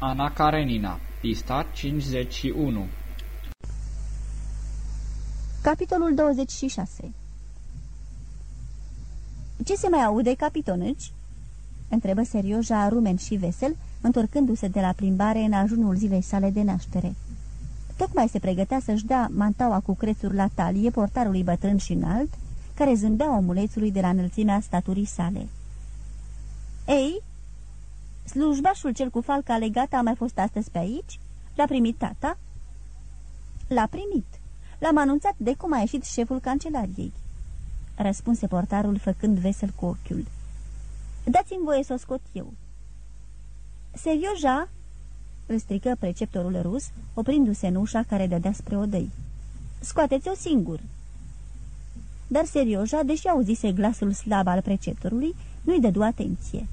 Ana Karenina Pista 51 Capitolul 26 Ce se mai aude, capitonăci?" întrebă serioja rumen și vesel, întorcându-se de la plimbare în ajunul zilei sale de naștere. Tocmai se pregătea să-și dea mantaua cu crețuri la talie portarului bătrân și înalt, care zâmbea omulețului de la înălțimea staturii sale. Ei, slujbașul cel cu falca legată a mai fost astăzi pe aici? L-a primit tata?" L-a primit. L-am anunțat de cum a ieșit șeful cancelariei." Răspunse portarul făcând vesel cu ochiul. Dați-mi voie să o scot eu." Serioja?" îl strică preceptorul rus, oprindu-se în ușa care dădea spre odăi. Scoateți-o singur!" Dar Serioja, deși auzise glasul slab al preceptorului, nu-i dădu atenție.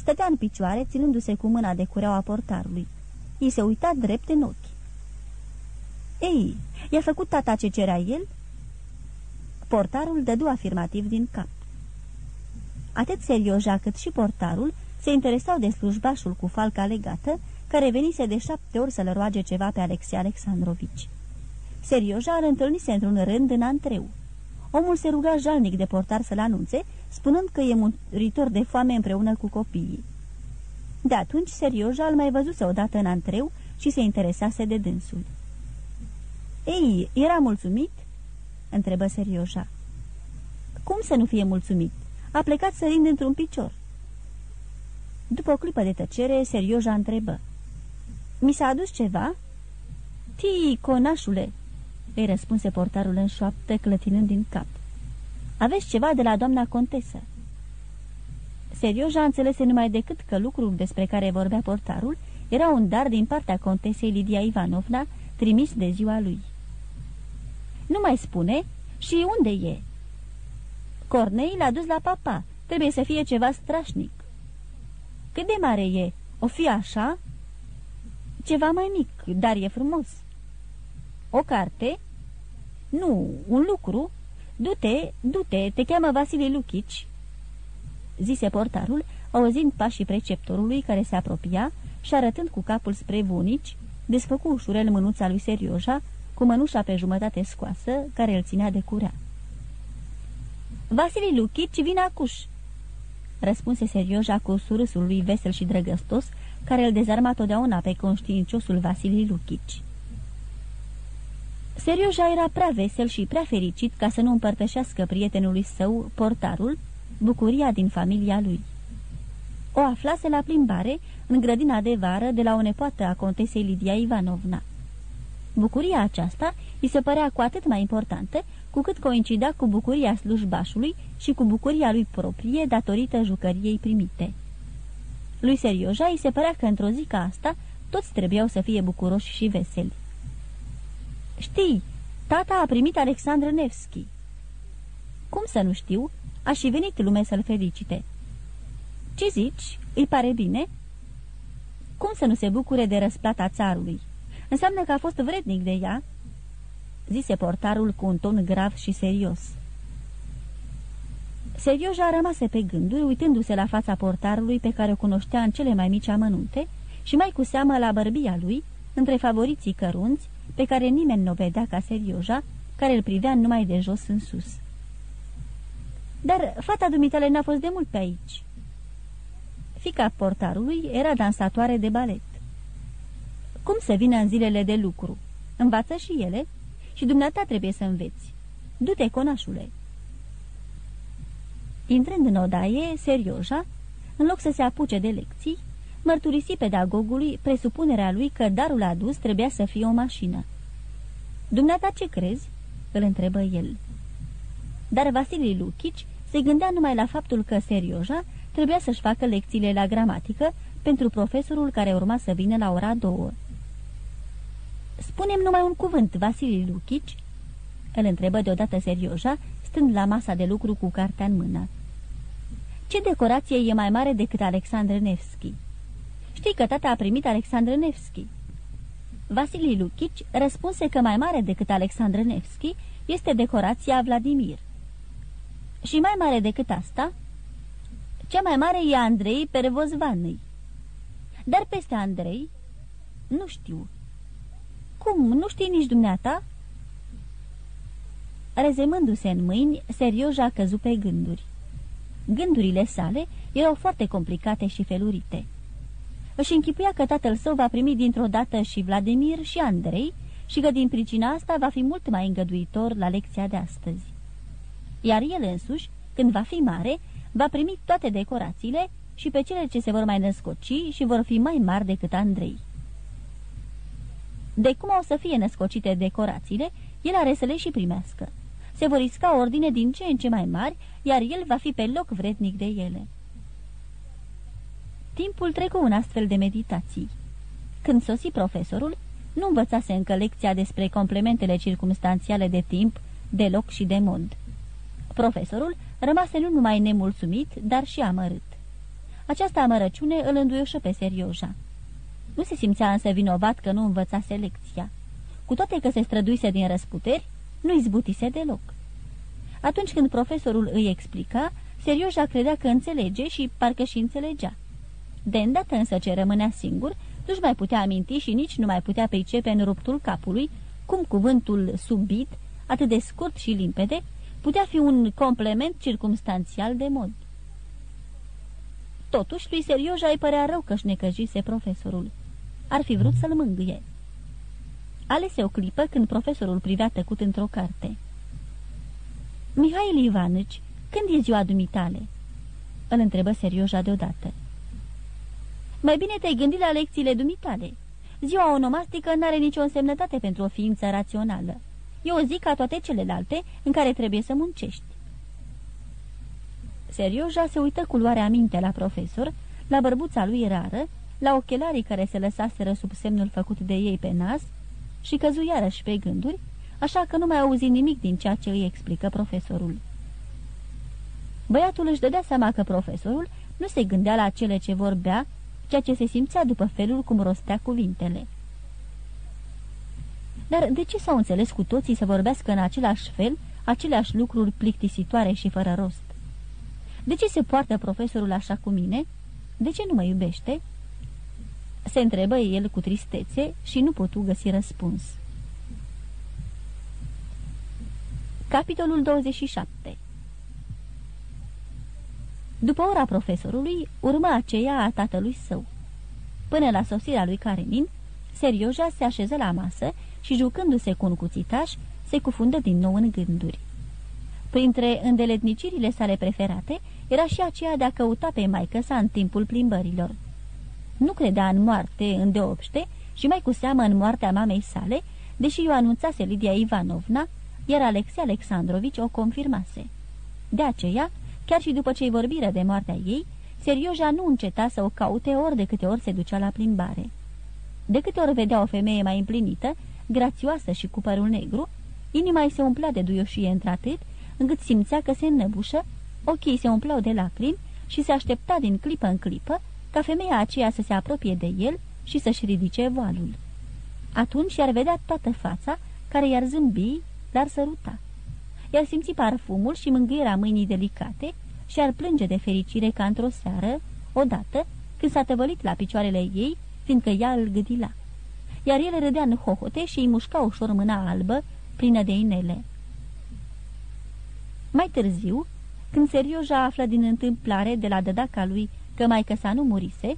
Stătea în picioare, ținându-se cu mâna de cureaua portarului. I se uita drept în ochi. Ei, i-a făcut tata ce cerea el?" Portarul dădu afirmativ din cap. Atât Serioja cât și portarul se interesau de slujbașul cu falca legată, care venise de șapte ori să le roage ceva pe Alexei Alexandrovici. Serioja îl întâlnise într-un rând în antreu. Omul se ruga jalnic de portar să-l anunțe, spunând că e muritor de foame împreună cu copiii. De atunci, Serioja îl mai văzuse odată în antreu și se interesase de dânsul. Ei, era mulțumit?" întrebă Serioja. Cum să nu fie mulțumit? A plecat sărind într-un picior." După o clipă de tăcere, Serioja întrebă. Mi s-a adus ceva?" Tii, conașule!" Îi răspunse portarul în șoaptă, clătinând din cap. Aveți ceva de la doamna contesă?" Serioja înțelese numai decât că lucrul despre care vorbea portarul era un dar din partea contesei Lidia Ivanovna, trimis de ziua lui. Nu mai spune? Și unde e?" Cornei l-a dus la papa. Trebuie să fie ceva strașnic." Cât de mare e? O fi așa?" Ceva mai mic, dar e frumos." O carte?" Nu, un lucru. Du-te, du-te, te cheamă Vasile Luchici." Zise portarul, auzind pașii preceptorului care se apropia și arătând cu capul spre bunici, desfăcu ușurel mânuța lui Serioja, cu mănușa pe jumătate scoasă, care îl ținea de curea. Vasile Luchici, vin acuș!" Răspunse Serioja cu surâsul lui vesel și drăgăstos, care îl dezarma totdeauna pe conștiinciosul Vasile Luchici. Serioja era prea vesel și prea fericit ca să nu împărtășească prietenului său, portarul, bucuria din familia lui. O aflase la plimbare, în grădina de vară, de la o nepoată a contesei Lidia Ivanovna. Bucuria aceasta îi se părea cu atât mai importantă, cu cât coincida cu bucuria slujbașului și cu bucuria lui proprie datorită jucăriei primite. Lui Serioja îi se părea că într-o zi ca asta toți trebuiau să fie bucuroși și veseli. Știi, tata a primit Alexandru Nevski." Cum să nu știu? A și venit lume să-l felicite." Ce zici? Îi pare bine?" Cum să nu se bucure de răsplata țarului? Înseamnă că a fost vrednic de ea?" zise portarul cu un ton grav și serios. Serioja rămase pe gânduri, uitându-se la fața portarului pe care o cunoștea în cele mai mici amănunte și mai cu seamă la bărbia lui, între favoriții cărunți, pe care nimeni nu o vedea ca Serioja, care îl privea numai de jos în sus. Dar fata dumitale n-a fost de mult pe aici." Fica portarului era dansatoare de balet. Cum să vină în zilele de lucru? Învață și ele? Și dumneata trebuie să înveți. Du-te, conașule!" Intrând în odaie, Serioja, în loc să se apuce de lecții, mărturisi pedagogului presupunerea lui că darul adus trebuia să fie o mașină. Dumneata ce crezi?" îl întrebă el. Dar Vasilii Luchici se gândea numai la faptul că Serioja trebuia să-și facă lecțiile la gramatică pentru profesorul care urma să vină la ora două. Spunem numai un cuvânt, Vasilii Luchici?" îl întrebă deodată Serioja, stând la masa de lucru cu cartea în mână. Ce decorație e mai mare decât Alexandru Nevski?" Știi că tata a primit Alexandru Nevski." Vasilii Luchici răspunse că mai mare decât Alexandru Nevski este decorația Vladimir. Și mai mare decât asta? Cea mai mare e Andrei Pervozvanui. Dar peste Andrei, Nu știu." Cum, nu știi nici dumneata?" Rezemându-se în mâini, serios a căzut pe gânduri. Gândurile sale erau foarte complicate și felurite. Își închipuia că tatăl său va primi dintr-o dată și Vladimir și Andrei și că din pricina asta va fi mult mai îngăduitor la lecția de astăzi. Iar el însuși, când va fi mare, va primi toate decorațiile și pe cele ce se vor mai născoci și vor fi mai mari decât Andrei. De cum au să fie născocite decorațiile, el are să le și primească. Se vor isca ordine din ce în ce mai mari, iar el va fi pe loc vrednic de ele. Timpul trecu în astfel de meditații. Când sosi profesorul, nu învățase încă lecția despre complementele circumstanțiale de timp, de loc și de mod. Profesorul rămase nu numai nemulțumit, dar și amărât. Această amărăciune îl înduioșă pe Serioja. Nu se simțea însă vinovat că nu învățase lecția. Cu toate că se străduise din răsputeri, nu izbutise deloc. Atunci când profesorul îi explica, Serioja credea că înțelege și parcă și înțelegea. De îndată însă ce rămânea singur, nu-și mai putea aminti și nici nu mai putea pricepe în ruptul capului cum cuvântul subit, atât de scurt și limpede, putea fi un complement circumstanțial de mod. Totuși, lui Serioja îi părea rău că-și necăjise profesorul. Ar fi vrut să-l mângâie. Alese o clipă când profesorul privea tăcut într-o carte. Mihail Ivanici, când e ziua dumitale?" îl întrebă Serioja deodată. Mai bine te-ai gândit la lecțiile dumitale. Ziua onomastică n-are nicio însemnătate pentru o ființă rațională. E o zi ca toate celelalte în care trebuie să muncești. Serioja se uită cu luarea minte la profesor, la bărbuța lui rară, la ochelarii care se lăsaseră sub semnul făcut de ei pe nas și căzu iarăși pe gânduri, așa că nu mai auzi nimic din ceea ce îi explică profesorul. Băiatul își dădea seama că profesorul nu se gândea la cele ce vorbea, ceea ce se simțea după felul cum rostea cuvintele. Dar de ce s-au înțeles cu toții să vorbească în același fel aceleași lucruri plictisitoare și fără rost? De ce se poartă profesorul așa cu mine? De ce nu mă iubește?" Se întrebă el cu tristețe și nu putu găsi răspuns. Capitolul 27 După ora profesorului, urma aceea a tatălui său. Până la sosirea lui Karenin, Serioja se așeză la masă și, jucându-se cu un cuțitaș, se cufundă din nou în gânduri. Printre îndeletnicirile sale preferate era și aceea de a căuta pe maică sa în timpul plimbărilor. Nu credea în moarte îndeopște și mai cu seamă în moartea mamei sale, deși o anunțase Lidia Ivanovna, iar Alexei Alexandrovici o confirmase. De aceea, chiar și după ce-i vorbiră de moartea ei, Serioja nu înceta să o caute ori de câte ori se ducea la plimbare. De câte ori vedea o femeie mai împlinită, grațioasă și cu părul negru, inima îi se umplea de duioșie într-atât, încât simțea că se înnăbușă, ochii se umpleau de lacrimi și se aștepta din clipă în clipă ca femeia aceea să se apropie de el și să-și ridice voalul. Atunci i-ar vedea toată fața, care i-ar zâmbi, dar săruta. I-ar simți parfumul și mângâierea mâinii delicate și ar plânge de fericire ca într-o seară, odată, când s-a tăvălit la picioarele ei, fiindcă ea îl gâdila. Iar el râdea în hohote și îi mușca ușor mâna albă, plină de inele. Mai târziu, când Serioja află din întâmplare de la dădaca lui că maică sa nu murise,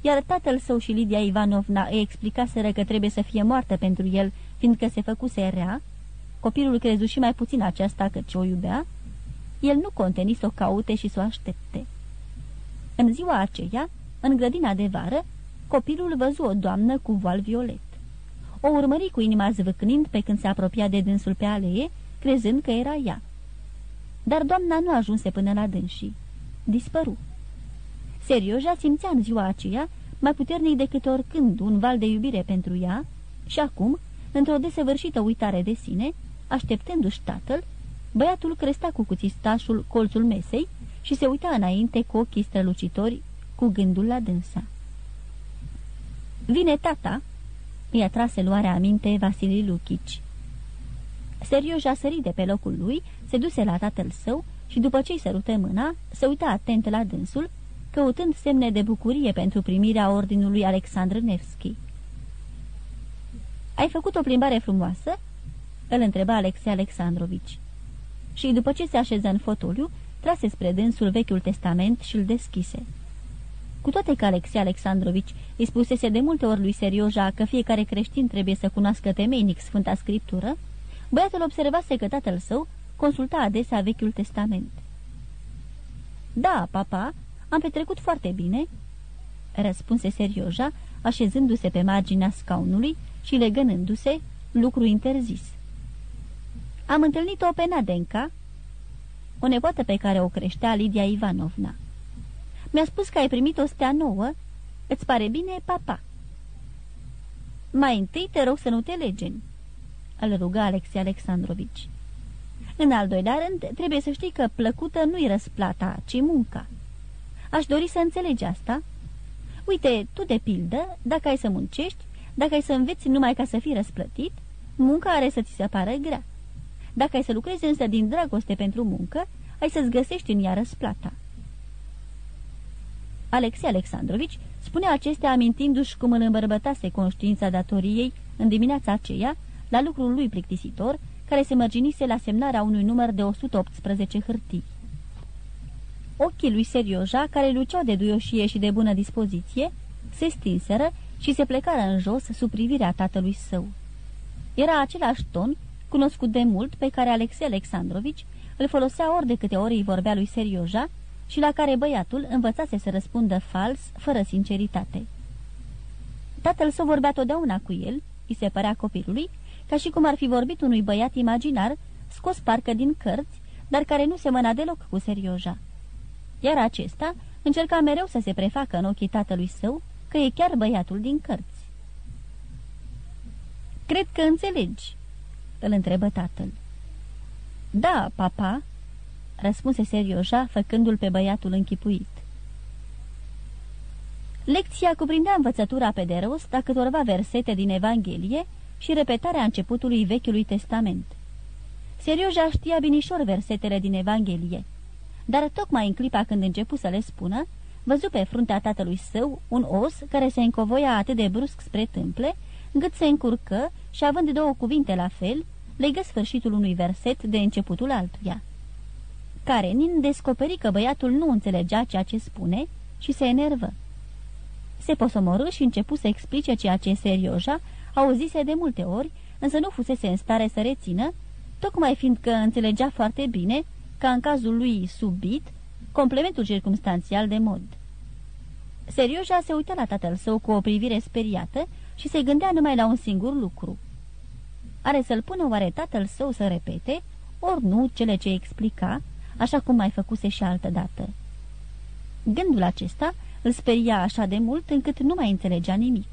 iar tatăl său și Lidia Ivanovna îi explicaseră că trebuie să fie moartă pentru el, fiindcă se făcuse rea, copilul crezu și mai puțin aceasta că ce o iubea, el nu conteni să o caute și să o aștepte. În ziua aceea, în grădina de vară, copilul văzu o doamnă cu voal violet. O urmări cu inima zvâcnind pe când se apropia de dânsul pe alee, crezând că era ea. Dar doamna nu ajunse până la dânsii. Dispăru. Serioja simțea în ziua aceea, mai puternic decât oricând, un val de iubire pentru ea și acum, într-o desăvârșită uitare de sine, așteptându-și tatăl, băiatul crestea cu cuțistașul colțul mesei și se uita înainte cu ochii strălucitori, cu gândul la dânsa. Vine tata!" i-a trase luarea aminte Vasilii Luchici. Serios a sărit de pe locul lui, se duse la tatăl său și după ce-i sărută mâna, se uita atent la dânsul, căutând semne de bucurie pentru primirea ordinului Alexandru Nevski. Ai făcut o plimbare frumoasă?" îl întreba Alexei Alexandrovici. Și după ce se așeză în fotoliu, trase spre dânsul Vechiul Testament și îl deschise. Cu toate că Alexei Alexandrovici îi spusese de multe ori lui Serioja că fiecare creștin trebuie să cunoască temeinic Sfânta Scriptură, băiatul observase că tatăl său consulta adesea Vechiul Testament. Da, papa, am petrecut foarte bine," răspunse Serioja, așezându-se pe marginea scaunului și legănându-se, lucru interzis. Am întâlnit-o pe Nadenca, o nepoată pe care o creștea Lidia Ivanovna. Mi-a spus că ai primit o stea nouă. Îți pare bine, papa?" Mai întâi te rog să nu te legeni," îl ruga Alexei Alexandrovici. În al doilea rând, trebuie să știi că plăcută nu-i răsplata, ci munca. Aș dori să înțelegi asta. Uite, tu de pildă, dacă ai să muncești, dacă ai să înveți numai ca să fii răsplătit, munca are să ți se pară grea. Dacă ai să lucrezi însă din dragoste pentru muncă, ai să-ți găsești în ea răsplata. Alexei Alexandrovici spunea acestea amintindu-și cum îl îmbărbătase conștiința datoriei în dimineața aceea, la lucrul lui plictisitor, care se mărginise la semnarea unui număr de 118 hârtii. Ochii lui Serioja, care luceau de duioșie și de bună dispoziție, se stinseră și se plecară în jos sub privirea tatălui său. Era același ton, cunoscut de mult, pe care Alexei Alexandrovici îl folosea ori de câte ori îi vorbea lui Serioja și la care băiatul învățase să răspundă fals, fără sinceritate. Tatăl său vorbea totdeauna cu el, îi se părea copilului, ca și cum ar fi vorbit unui băiat imaginar, scos parcă din cărți, dar care nu semăna deloc cu Serioja. Iar acesta încerca mereu să se prefacă în ochii tatălui său că e chiar băiatul din cărți. Cred că înțelegi," îl întrebă tatăl. Da, papa," răspunse serioja, făcându-l pe băiatul închipuit. Lecția cuprindea învățătura pe de rost a câtorva versete din Evanghelie și repetarea începutului Vechiului Testament. Serioja știa binișor versetele din Evanghelie, dar tocmai în clipa când începu să le spună, văzu pe fruntea tatălui său un os care se încovoia atât de brusc spre tâmple, încât se încurcă și, având două cuvinte la fel, legă sfârșitul unui verset de începutul altuia. Karenin descoperi că băiatul nu înțelegea ceea ce spune și se enervă. Se posomorâ și începu să explice ceea ce Serioja auzise de multe ori, însă nu fusese în stare să rețină, tocmai fiindcă înțelegea foarte bine, ca în cazul lui subit, complementul circumstanțial de mod. Serioja se uită la tatăl său cu o privire speriată și se gândea numai la un singur lucru. Are să-l pună oare tatăl său să repete, ori nu cele ce explica, așa cum mai făcuse și altă dată. Gândul acesta îl speria așa de mult încât nu mai înțelegea nimic.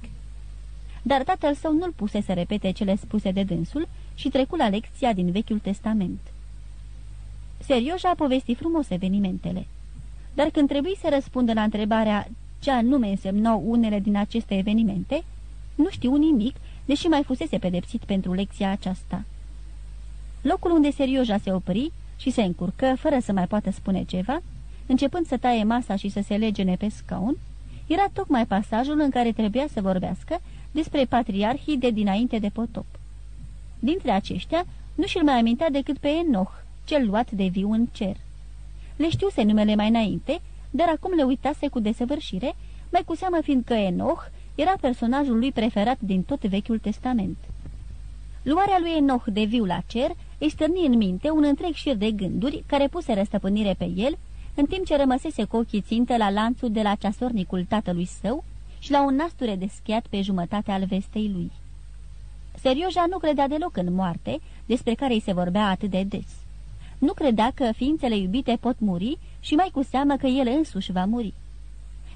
Dar tatăl său nu-l puse să repete cele spuse de dânsul și trecu la lecția din Vechiul Testament. Serios a povestit frumos evenimentele. Dar când trebuie să răspundă la întrebarea ce anume însemnau unele din aceste evenimente, nu știu nimic, deși mai fusese pedepsit pentru lecția aceasta. Locul unde Serioja se opri și se încurcă, fără să mai poată spune ceva, începând să taie masa și să se legene pe scaun, era tocmai pasajul în care trebuia să vorbească despre patriarhii de dinainte de potop. Dintre aceștia, nu și-l mai amintea decât pe Enoch, cel luat de viu în cer. Le știuse numele mai înainte, dar acum le uitase cu desăvârșire, mai cu seamă fiindcă Enoch era personajul lui preferat din tot Vechiul Testament. Luarea lui Enoch de viu la cer îi stârni în minte un întreg șir de gânduri care puse răstăpânire pe el, în timp ce rămăsese cu ochii țintă la lanțul de la ceasornicul tatălui său și la un nasture deschiat pe jumătate al vestei lui. Serioja nu credea deloc în moarte, despre care îi se vorbea atât de des. Nu credea că ființele iubite pot muri și mai cu seamă că el însuși va muri.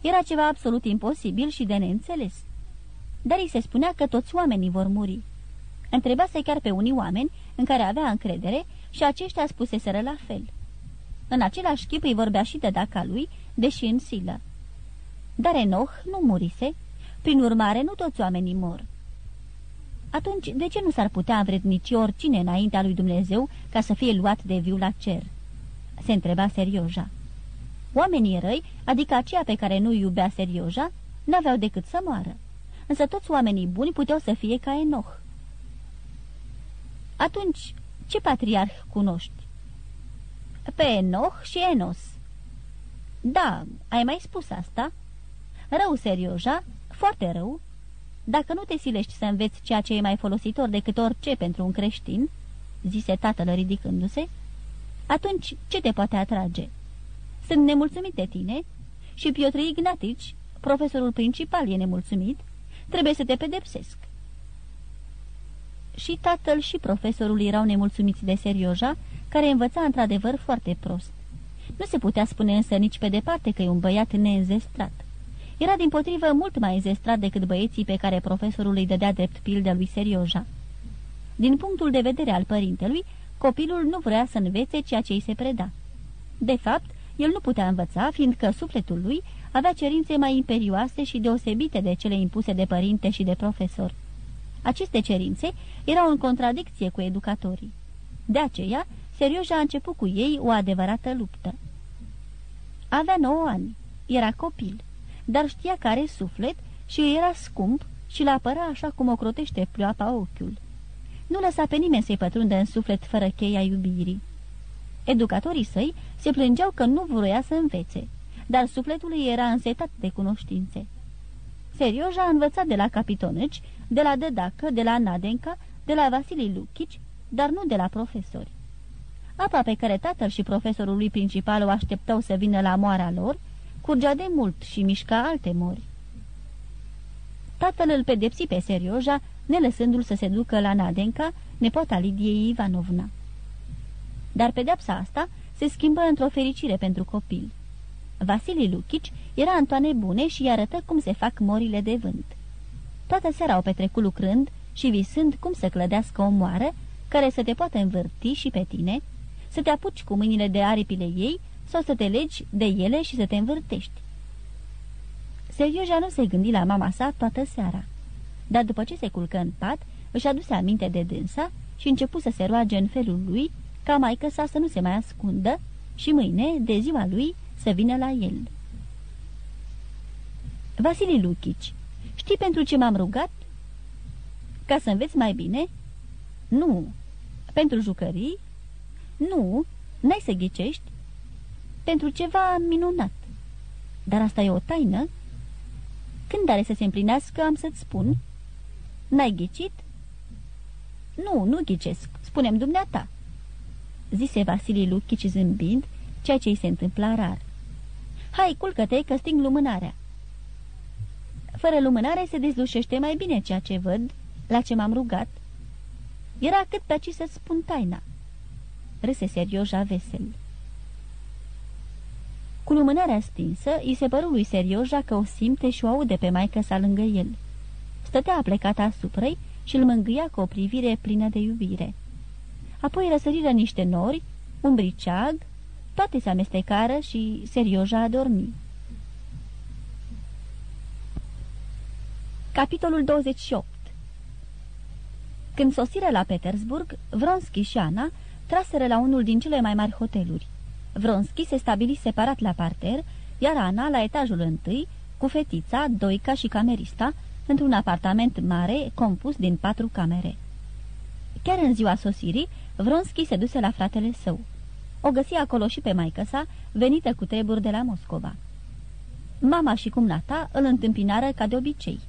Era ceva absolut imposibil și de neînțeles. Dar îi se spunea că toți oamenii vor muri. Întrebase chiar pe unii oameni în care avea încredere și aceștia spuseseră la fel. În același chip îi vorbea și de daca lui, deși în silă. Dar Enoch nu murise, prin urmare nu toți oamenii mor. Atunci, de ce nu s-ar putea învrednici oricine înaintea lui Dumnezeu ca să fie luat de viu la cer? Se întreba Serioja. Oamenii răi, adică aceia pe care nu iubea Serioja, n-aveau decât să moară. Însă toți oamenii buni puteau să fie ca Enoch, Atunci, ce patriarh cunoști? Pe Enoch și Enos. Da, ai mai spus asta? Rău, serioja, foarte rău. Dacă nu te silești să înveți ceea ce e mai folositor decât orice pentru un creștin, zise tatăl ridicându-se, atunci ce te poate atrage? Sunt nemulțumit de tine și Piotr Ignatici, profesorul principal, e nemulțumit, trebuie să te pedepsesc. Și tatăl și profesorul erau nemulțumiți de Serioja, care învăța într-adevăr foarte prost. Nu se putea spune însă nici pe departe că e un băiat neînzestrat. Era din potrivă mult mai înzestrat decât băieții pe care profesorul îi dădea drept pildă lui Serioja. Din punctul de vedere al părintelui, copilul nu vrea să învețe ceea ce îi se preda. De fapt, el nu putea învăța, fiindcă sufletul lui avea cerințe mai imperioase și deosebite de cele impuse de părinte și de profesor. Aceste cerințe erau în contradicție cu educatorii. De aceea, Serios a început cu ei o adevărată luptă. Avea nouă ani, era copil, dar știa că are suflet și era scump și l apăra așa cum o crotește ploapa ochiul. Nu lăsa pe nimeni să-i pătrundă în suflet fără cheia iubirii. Educatorii săi se plângeau că nu vroia să învețe, dar sufletul ei era însetat de cunoștințe. Serios a învățat de la capitoneci, de la Dădacă, de la Nadenca, de la Vasilii Luchici, dar nu de la profesori. Apa pe care tatăl și profesorul lui principal o așteptau să vină la moara lor, curgea de mult și mișca alte mori. Tatăl îl pedepsi pe Serioja, nelăsându-l să se ducă la Nadenca, nepoata Lidiei Ivanovna. Dar pedepsa asta se schimbă într-o fericire pentru copil. Vasilii Luchici era Antoane bune și arătă cum se fac morile de vânt. Toată seara au petrecut lucrând și visând cum să clădească o moară care să te poată învârti și pe tine, să te apuci cu mâinile de aripile ei sau să te legi de ele și să te învârtești. Serioja nu se gândi la mama sa toată seara, dar după ce se culcă în pat, își aduse aminte de dânsa și începu să se roage în felul lui ca maică sa să nu se mai ascundă și mâine, de ziua lui, să vină la el. Vasile Luchici, știi pentru ce m-am rugat? Ca să înveți mai bine? Nu. Pentru jucării? Nu. N-ai să ghicești? Pentru ceva minunat. Dar asta e o taină? Când are să se împlinească, am să-ți spun. N-ai ghicit? Nu, nu ghicesc. Spunem dumneata zise Vasilii Luchici zâmbind, ceea ce îi se întâmpla rar. Hai, culcă-te, că sting lumânarea." Fără lumânare se dezlușește mai bine ceea ce văd, la ce m-am rugat. Era cât pe să spun taina. Râse Serioja vesel. Cu lumânarea stinsă, îi se păru lui Serioja că o simte și o aude pe maică sa lângă el. Stătea aplecat asupra și îl mângâia cu o privire plină de iubire apoi răsăriră niște nori, un briceag, toate se amestecară și serioja a dormi. Capitolul 28 Când sosiră la Petersburg, Vronski și Ana traseră la unul din cele mai mari hoteluri. Vronski se stabili separat la parter, iar Ana la etajul întâi, cu fetița, doica și camerista, într-un apartament mare compus din patru camere. Chiar în ziua sosirii, Vronski se duse la fratele său. O găsi acolo și pe maică sa, venită cu treburi de la Moscova. Mama și cumnata îl întâmpinară ca de obicei.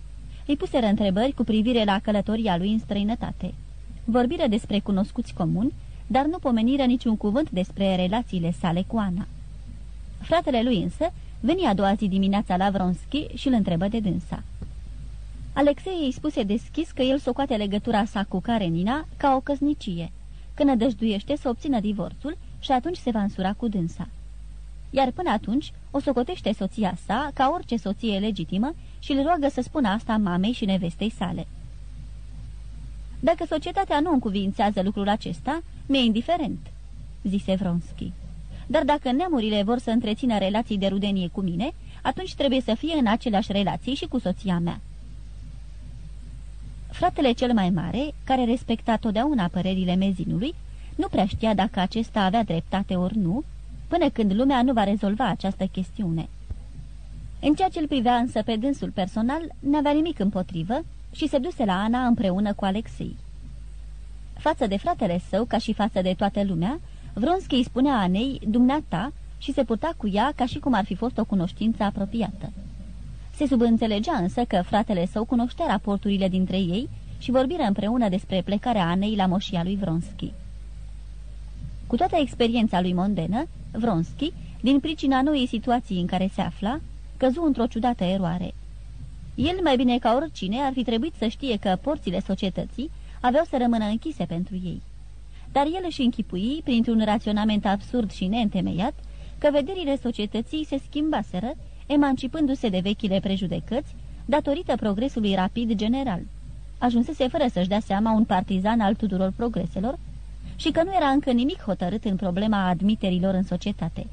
Îi puseră întrebări cu privire la călătoria lui în străinătate. Vorbiră despre cunoscuți comuni, dar nu pomeniră niciun cuvânt despre relațiile sale cu Ana. Fratele lui însă veni a doua zi dimineața la Vronski și îl întrebă de dânsa. Alexei îi spuse deschis că el socoate legătura sa cu Karenina ca o căsnicie că nădăjduiește să obțină divorțul și atunci se va însura cu dânsa. Iar până atunci o socotește soția sa ca orice soție legitimă și îl roagă să spună asta mamei și nevestei sale. Dacă societatea nu încuvințează lucrul acesta, mi-e indiferent, zise Vronski. Dar dacă neamurile vor să întrețină relații de rudenie cu mine, atunci trebuie să fie în aceleași relații și cu soția mea. Fratele cel mai mare, care respecta totdeauna părerile mezinului, nu prea știa dacă acesta avea dreptate ori nu, până când lumea nu va rezolva această chestiune. În ceea ce îl privea însă pe dânsul personal, n-avea nimic împotrivă și se duse la Ana împreună cu Alexei. Față de fratele său, ca și față de toată lumea, Vronski îi spunea Anei, dumneata, și se purta cu ea ca și cum ar fi fost o cunoștință apropiată. Se subînțelegea însă că fratele său cunoștea raporturile dintre ei și vorbiră împreună despre plecarea Anei la moșia lui Vronski. Cu toată experiența lui mondenă, Vronski, din pricina noii situații în care se afla, căzu într-o ciudată eroare. El, mai bine ca oricine, ar fi trebuit să știe că porțile societății aveau să rămână închise pentru ei. Dar el își închipui, printr-un raționament absurd și neîntemeiat, că vederile societății se schimbaseră, emancipându-se de vechile prejudecăți, datorită progresului rapid general. Ajunsese fără să-și dea seama un partizan al tuturor progreselor și că nu era încă nimic hotărât în problema admiterilor în societate.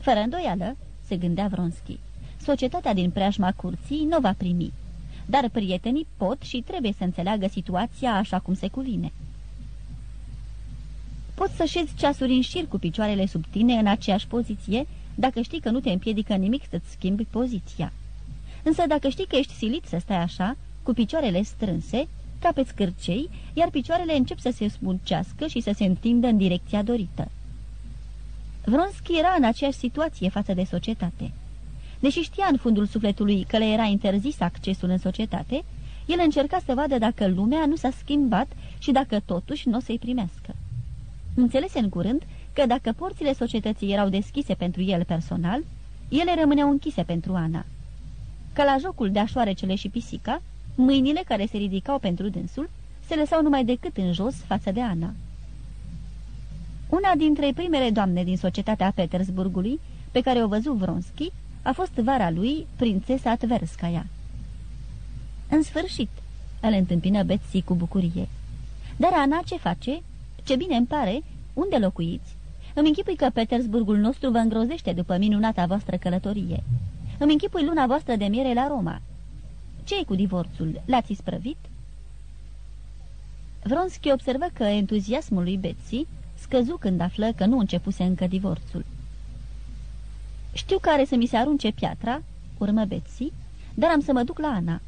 Fără îndoială, se gândea Vronski, societatea din preajma curții nu va primi, dar prietenii pot și trebuie să înțeleagă situația așa cum se cuvine. Poți să șezi ceasuri în șir cu picioarele sub tine în aceeași poziție, dacă știi că nu te împiedică nimic să-ți schimbi poziția. Însă dacă știi că ești silit să stai așa, cu picioarele strânse, capeți cârcei, iar picioarele încep să se smulcească și să se întindă în direcția dorită. Vronski era în aceeași situație față de societate. Deși știa în fundul sufletului că le era interzis accesul în societate, el încerca să vadă dacă lumea nu s-a schimbat și dacă totuși nu o să-i primească. Înțelese în curând că dacă porțile societății erau deschise pentru el personal, ele rămâneau închise pentru Ana. Că la jocul de așoarecele și pisica, mâinile care se ridicau pentru dânsul se lăsau numai decât în jos față de Ana. Una dintre primele doamne din societatea Petersburgului, pe care o văzu Vronski, a fost vara lui, prințesa Tverskaya. În sfârșit, îl întâmpină Betsy cu bucurie. Dar Ana ce face? Ce bine îmi pare, unde locuiți? Îmi închipui că Petersburgul nostru vă îngrozește după minunata voastră călătorie. Îmi închipui luna voastră de miere la Roma. ce cu divorțul? L-ați isprăvit? Vronski observă că entuziasmul lui Betsy scăzu când află că nu începuse încă divorțul. Știu că are să mi se arunce piatra, urmă Betsy, dar am să mă duc la Ana.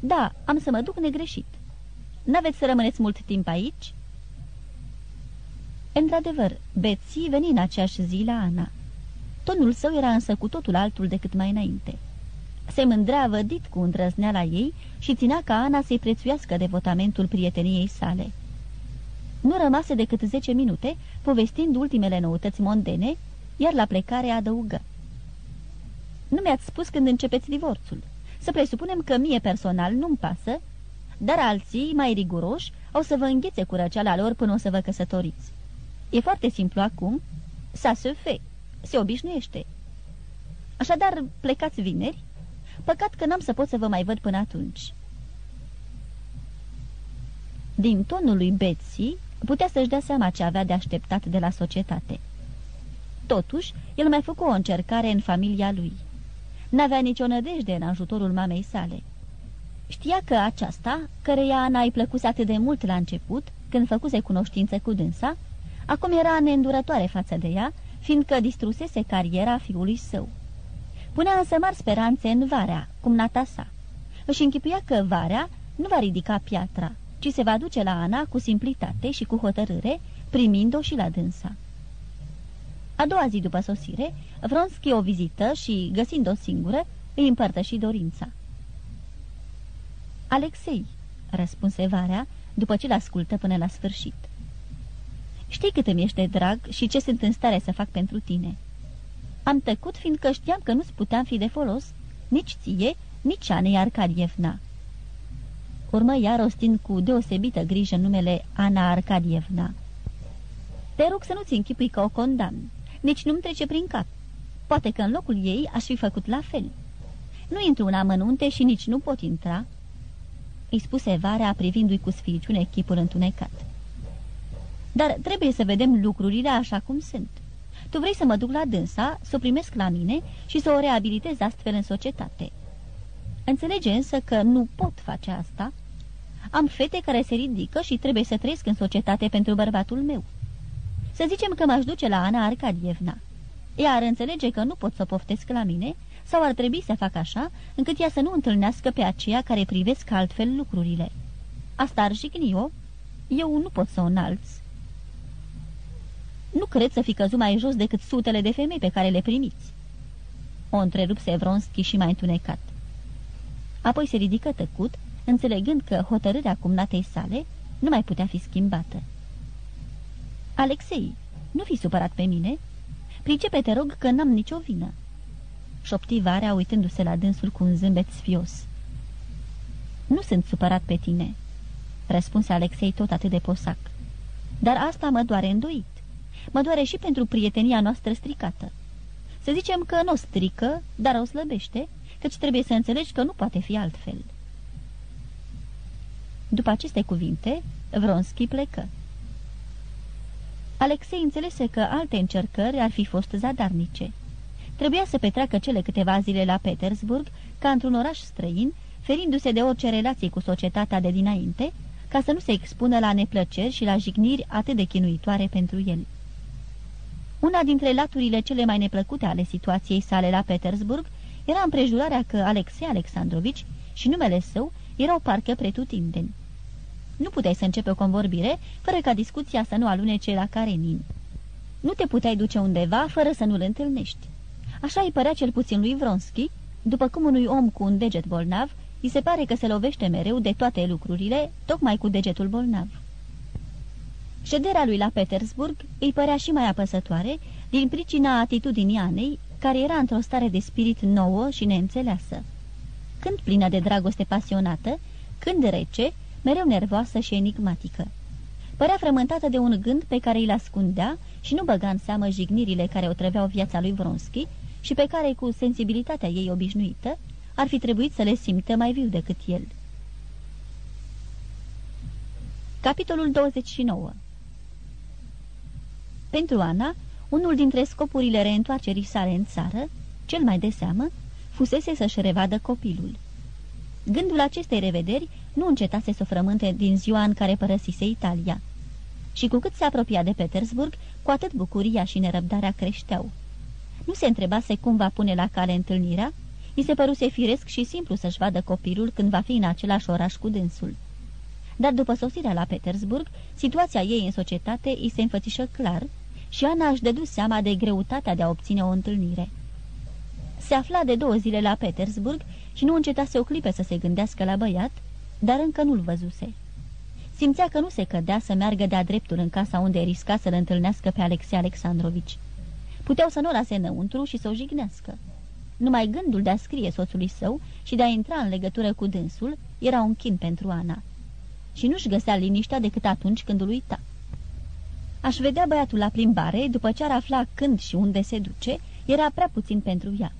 Da, am să mă duc negreșit. N-aveți să rămâneți mult timp aici?" Într-adevăr, Betsy veni în aceeași zi la Ana. Tonul său era însă cu totul altul decât mai înainte. Se mândrea vădit cu îndrăzneala ei și ținea ca Ana să-i prețuiască devotamentul prieteniei sale. Nu rămase decât zece minute, povestind ultimele noutăți mondene, iar la plecare adăugă. Nu mi-ați spus când începeți divorțul. Să presupunem că mie personal nu-mi pasă, dar alții, mai riguroși, au să vă înghețe cu răceala lor până o să vă căsătoriți. E foarte simplu acum. Sa se fe. Se obișnuiește. Așadar, plecați vineri? Păcat că n-am să pot să vă mai văd până atunci. Din tonul lui Betsy, putea să-și dea seama ce avea de așteptat de la societate. Totuși, el mai făcut o încercare în familia lui. N-avea nicio nădejde în ajutorul mamei sale. Știa că aceasta, căreia Ana îi plăcuse atât de mult la început, când făcuse cunoștință cu dânsa, acum era neîndurătoare față de ea, fiindcă distrusese cariera fiului său. Punea însă mari speranțe în Varea, cum nata sa. Își închipuia că Varea nu va ridica piatra, ci se va duce la Ana cu simplitate și cu hotărâre, primind-o și la dânsa. A doua zi după sosire, Vronski o vizită și, găsind-o singură, îi împărtăși dorința. Alexei, răspunse Varea, după ce l-ascultă până la sfârșit. Știi cât îmi ești drag și ce sunt în stare să fac pentru tine. Am tăcut fiindcă știam că nu-ți puteam fi de folos, nici ție, nici Anei Arcadievna. Urmă ea rostind cu deosebită grijă numele Ana Arcadievna. Te rog să nu-ți închipui că o condamn, nici nu-mi trece prin cap. Poate că în locul ei aș fi făcut la fel. Nu intru în amănunte și nici nu pot intra, îi spuse Varea privindu-i cu sficiune chipul întunecat. Dar trebuie să vedem lucrurile așa cum sunt. Tu vrei să mă duc la dânsa, să o primesc la mine și să o reabilitez astfel în societate. Înțelege însă că nu pot face asta. Am fete care se ridică și trebuie să trăiesc în societate pentru bărbatul meu. Să zicem că m-aș duce la Ana Arcadievna. Ea ar înțelege că nu pot să poftesc la mine sau ar trebui să fac așa încât ea să nu întâlnească pe aceea care privesc altfel lucrurile. Asta ar jigni-o Eu nu pot să o înalț. Nu cred să fi căzut mai jos decât sutele de femei pe care le primiți. O întrerupse Vronski și mai întunecat. Apoi se ridică tăcut, înțelegând că hotărârea cumnatei sale nu mai putea fi schimbată. Alexei, nu fi supărat pe mine. Pricepe, te rog, că n-am nicio vină. Șopti Varea uitându-se la dânsul cu un zâmbet sfios. Nu sunt supărat pe tine, răspunse Alexei tot atât de posac. Dar asta mă doare îndoit. Mă doare și pentru prietenia noastră stricată. Să zicem că nu o strică, dar o slăbește, căci trebuie să înțelegi că nu poate fi altfel. După aceste cuvinte, Vronski plecă. Alexei înțelese că alte încercări ar fi fost zadarnice. Trebuia să petreacă cele câteva zile la Petersburg, ca într-un oraș străin, ferindu-se de orice relație cu societatea de dinainte, ca să nu se expună la neplăceri și la jigniri atât de chinuitoare pentru el. Una dintre laturile cele mai neplăcute ale situației sale la Petersburg era împrejurarea că Alexei Alexandrovici și numele său erau parcă pretutindeni. Nu puteai să începe o convorbire fără ca discuția să nu alunece la Karenin. Nu te puteai duce undeva fără să nu-l întâlnești. Așa îi părea cel puțin lui Vronski, după cum unui om cu un deget bolnav îi se pare că se lovește mereu de toate lucrurile, tocmai cu degetul bolnav. Șederea lui la Petersburg îi părea și mai apăsătoare din pricina atitudinii Anei, care era într-o stare de spirit nouă și neînțeleasă. Când plină de dragoste pasionată, când rece, mereu nervoasă și enigmatică. Părea frământată de un gând pe care îl ascundea și nu băga în seamă jignirile care o trăveau viața lui Vronski și pe care, cu sensibilitatea ei obișnuită, ar fi trebuit să le simtă mai viu decât el. Capitolul 29 Pentru Ana, unul dintre scopurile reîntoarcerii sale în țară, cel mai de seamă, fusese să-și revadă copilul. Gândul acestei revederi nu încetase să frământe din ziua în care părăsise Italia. Și cu cât se apropia de Petersburg, cu atât bucuria și nerăbdarea creșteau. Nu se întrebase cum va pune la cale întâlnirea, îi se păruse firesc și simplu să-și vadă copilul când va fi în același oraș cu dânsul. Dar după sosirea la Petersburg, situația ei în societate îi se înfățișă clar și Ana își dădu seama de greutatea de a obține o întâlnire. Se afla de două zile la Petersburg și nu încetase o clipă să se gândească la băiat, dar încă nu-l văzuse. Simțea că nu se cădea să meargă de-a dreptul în casa unde risca să-l întâlnească pe Alexei Alexandrovici. Puteau să nu lase înăuntru și să o jignească. Numai gândul de a scrie soțului său și de a intra în legătură cu dânsul era un chin pentru Ana. Și nu-și găsea liniștea decât atunci când îl uita. Aș vedea băiatul la plimbare, după ce ar afla când și unde se duce, era prea puțin pentru ea.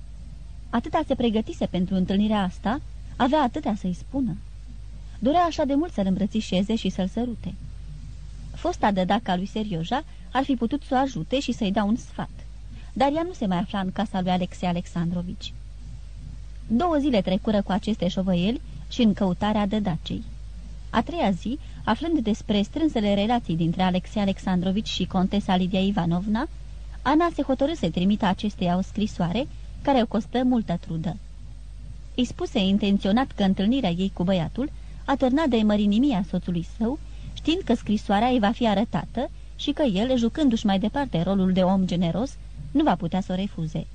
Atâta se pregătise pentru întâlnirea asta, avea atâtea să-i spună. Dorea așa de mult să-l îmbrățișeze și să-l sărute. Fosta de daca lui Serioja ar fi putut să o ajute și să-i dea un sfat, dar ea nu se mai afla în casa lui Alexei Alexandrovici. Două zile trecură cu aceste șovăieli și în căutarea de dacei. A treia zi, aflând despre strânsele relații dintre Alexei Alexandrovici și contesa Lidia Ivanovna, Ana se hotărâ să trimită acesteia o scrisoare care o costă multă trudă. Îi spuse intenționat că întâlnirea ei cu băiatul a târnat de mărinimia soțului său, știind că scrisoarea îi va fi arătată și că el, jucându-și mai departe rolul de om generos, nu va putea să o refuze.